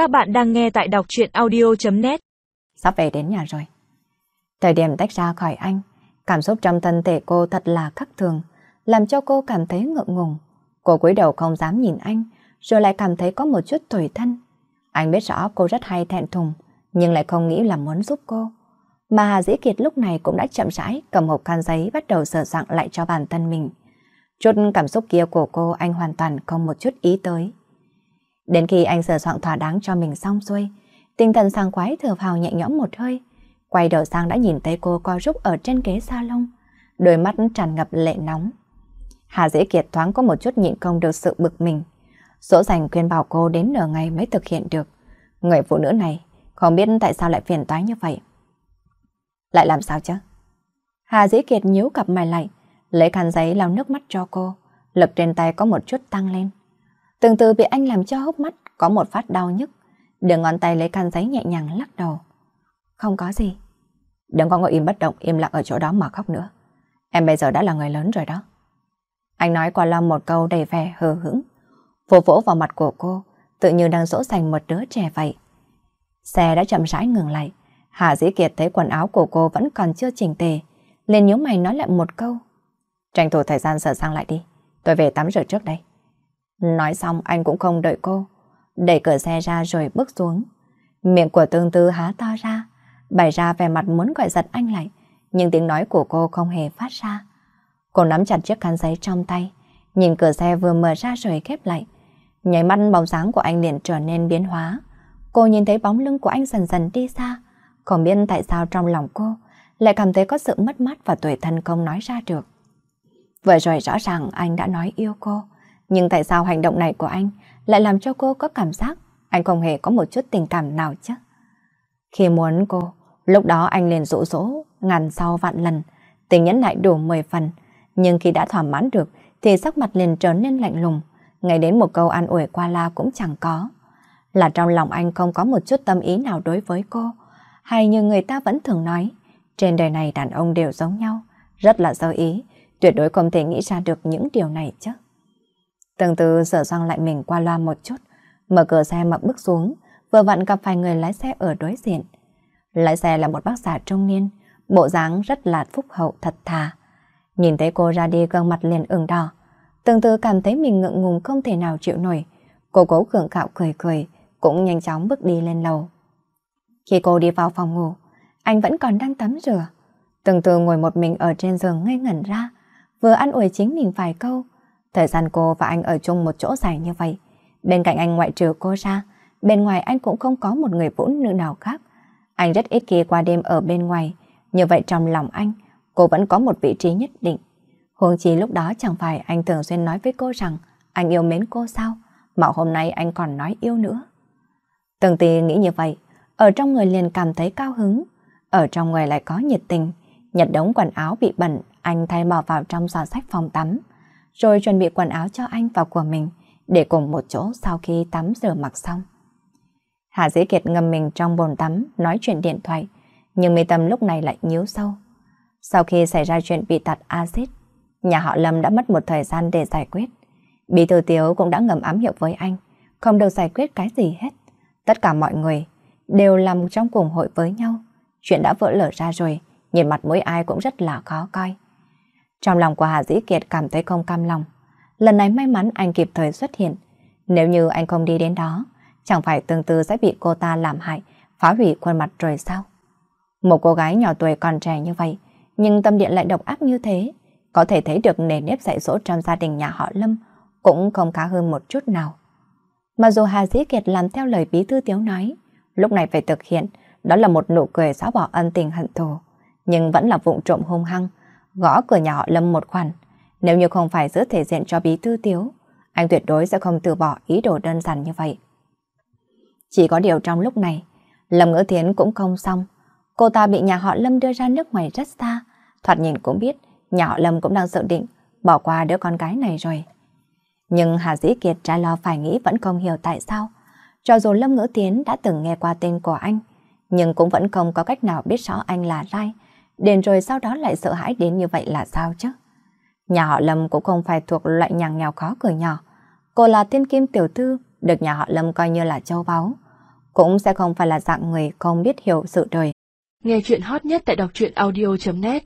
Các bạn đang nghe tại đọc chuyện audio.net Sắp về đến nhà rồi. Thời điểm tách ra khỏi anh, cảm xúc trong thân thể cô thật là khắc thường, làm cho cô cảm thấy ngượng ngùng. Cô cúi đầu không dám nhìn anh, rồi lại cảm thấy có một chút tủi thân. Anh biết rõ cô rất hay thẹn thùng, nhưng lại không nghĩ là muốn giúp cô. Mà Hà Dĩ Kiệt lúc này cũng đã chậm rãi cầm hộp khăn giấy bắt đầu sửa soạn lại cho bản thân mình. Chút cảm xúc kia của cô anh hoàn toàn không một chút ý tới. Đến khi anh sửa soạn thỏa đáng cho mình xong xuôi, tinh thần sang quái thở vào nhẹ nhõm một hơi. Quay đầu sang đã nhìn thấy cô co rúc ở trên ghế salon, đôi mắt tràn ngập lệ nóng. Hà Dĩ Kiệt thoáng có một chút nhịn không được sự bực mình. Dỗ dành khuyên bảo cô đến nửa ngày mới thực hiện được. Người phụ nữ này không biết tại sao lại phiền toái như vậy. Lại làm sao chứ? Hà Dĩ Kiệt nhíu cặp mày lại, lấy khăn giấy lau nước mắt cho cô, lực trên tay có một chút tăng lên. Từng từ bị anh làm cho hốc mắt có một phát đau nhức, đường ngón tay lấy khăn giấy nhẹ nhàng lắc đầu. Không có gì. Đừng có ngồi im bất động, im lặng ở chỗ đó mà khóc nữa. Em bây giờ đã là người lớn rồi đó. Anh nói qua lo một câu đầy vẻ hờ hững, vỗ vỗ vào mặt của cô, tự như đang dỗ dành một đứa trẻ vậy. Xe đã chậm rãi ngừng lại. Hạ Dĩ Kiệt thấy quần áo của cô vẫn còn chưa chỉnh tề, liền nhớ mày nói lại một câu. Tranh thủ thời gian sửa sang lại đi, tôi về tắm rửa trước đây. Nói xong anh cũng không đợi cô, đẩy cửa xe ra rồi bước xuống. Miệng của tương tư há to ra, bày ra vẻ mặt muốn gọi giật anh lại, nhưng tiếng nói của cô không hề phát ra. Cô nắm chặt chiếc khăn giấy trong tay, nhìn cửa xe vừa mở ra rồi khép lại. Nháy mắt bóng dáng của anh liền trở nên biến hóa. Cô nhìn thấy bóng lưng của anh dần dần đi xa, không biết tại sao trong lòng cô lại cảm thấy có sự mất mát và tuổi thân không nói ra được. Vừa rồi rõ ràng anh đã nói yêu cô, nhưng tại sao hành động này của anh lại làm cho cô có cảm giác anh không hề có một chút tình cảm nào chứ? Khi muốn cô, lúc đó anh liền dỗ dỗ, ngàn sau vạn lần, tình nhẫn lại đủ 10 phần, nhưng khi đã thỏa mãn được thì sắc mặt liền trở nên lạnh lùng, ngay đến một câu an ủi qua la cũng chẳng có. Là trong lòng anh không có một chút tâm ý nào đối với cô, hay như người ta vẫn thường nói, trên đời này đàn ông đều giống nhau, rất là sơ ý, tuyệt đối không thể nghĩ ra được những điều này chứ. Từng từ sửa sang lại mình qua loa một chút, mở cửa xe mà bước xuống, vừa vặn gặp phải người lái xe ở đối diện. Lái xe là một bác già trung niên, bộ dáng rất là phúc hậu thật thà. Nhìn thấy cô ra đi gương mặt liền ửng đỏ, từng từ cảm thấy mình ngượng ngùng không thể nào chịu nổi. Cô cố gượng cạo cười cười, cũng nhanh chóng bước đi lên lầu. Khi cô đi vào phòng ngủ, anh vẫn còn đang tắm rửa. Từng từ ngồi một mình ở trên giường ngây ngẩn ra, vừa ăn ủi chính mình vài câu. Thời gian cô và anh ở chung một chỗ dài như vậy. Bên cạnh anh ngoại trừ cô ra, bên ngoài anh cũng không có một người phụ nữ nào khác. Anh rất ít khi qua đêm ở bên ngoài, như vậy trong lòng anh, cô vẫn có một vị trí nhất định. Huống chi lúc đó chẳng phải anh thường xuyên nói với cô rằng anh yêu mến cô sao, mà hôm nay anh còn nói yêu nữa. Từng tì nghĩ như vậy, ở trong người liền cảm thấy cao hứng, ở trong người lại có nhiệt tình, nhặt đống quần áo bị bẩn, anh thay bỏ vào trong giỏ sách phòng tắm, rồi chuẩn bị quần áo cho anh và của mình, để cùng một chỗ sau khi tắm rửa mặc xong. Hà Dĩ Kiệt ngâm mình trong bồn tắm, nói chuyện điện thoại, nhưng mi tâm lúc này lại nhíu sâu. Sau khi xảy ra chuyện bị tạt axit, nhà họ Lâm đã mất một thời gian để giải quyết. Bí thư Tiếu cũng đã ngầm ám hiệu với anh, không được giải quyết cái gì hết. Tất cả mọi người đều làm trong cùng hội với nhau. Chuyện đã vỡ lở ra rồi, nhìn mặt mỗi ai cũng rất là khó coi. Trong lòng của Hà Dĩ Kiệt cảm thấy không cam lòng. Lần này may mắn anh kịp thời xuất hiện. Nếu như anh không đi đến đó, chẳng phải tương tư sẽ bị cô ta làm hại, phá hủy khuôn mặt rồi sao? Một cô gái nhỏ tuổi còn trẻ như vậy, nhưng tâm điện lại độc ác như thế, có thể thấy được nề nếp dạy dỗ trong gia đình nhà họ Lâm cũng không khá hơn một chút nào. Mà dù Hà Dĩ Kiệt làm theo lời bí thư Tiếu nói, lúc này phải thực hiện, đó là một nụ cười xóa bỏ ân tình hận thù, nhưng vẫn là vụng trộm hung hăng, gõ cửa nhà họ Lâm một khoản. Nếu như không phải giữ thể diện cho bí thư Tiếu, anh tuyệt đối sẽ không từ bỏ ý đồ đơn giản như vậy. Chỉ có điều trong lúc này, Lâm Ngữ Thiến cũng không xong. Cô ta bị nhà họ Lâm đưa ra nước ngoài rất xa, thoạt nhìn cũng biết nhà họ Lâm cũng đang dự định bỏ qua đứa con gái này rồi. Nhưng Hà Dĩ Kiệt trái lo phải nghĩ vẫn không hiểu tại sao. Cho dù Lâm Ngữ Tiến đã từng nghe qua tên của anh, nhưng cũng vẫn không có cách nào biết rõ anh là ai. Đến rồi sau đó lại sợ hãi đến như vậy là sao chứ? Nhà họ Lâm cũng không phải thuộc loại nhà nghèo khó cửa nhỏ. Cô là thiên kim tiểu thư, được nhà họ Lâm coi như là châu báu. cũng sẽ không phải là dạng người không biết hiểu sự đời. Nghe chuyện hot nhất tại đọc truyện audio.net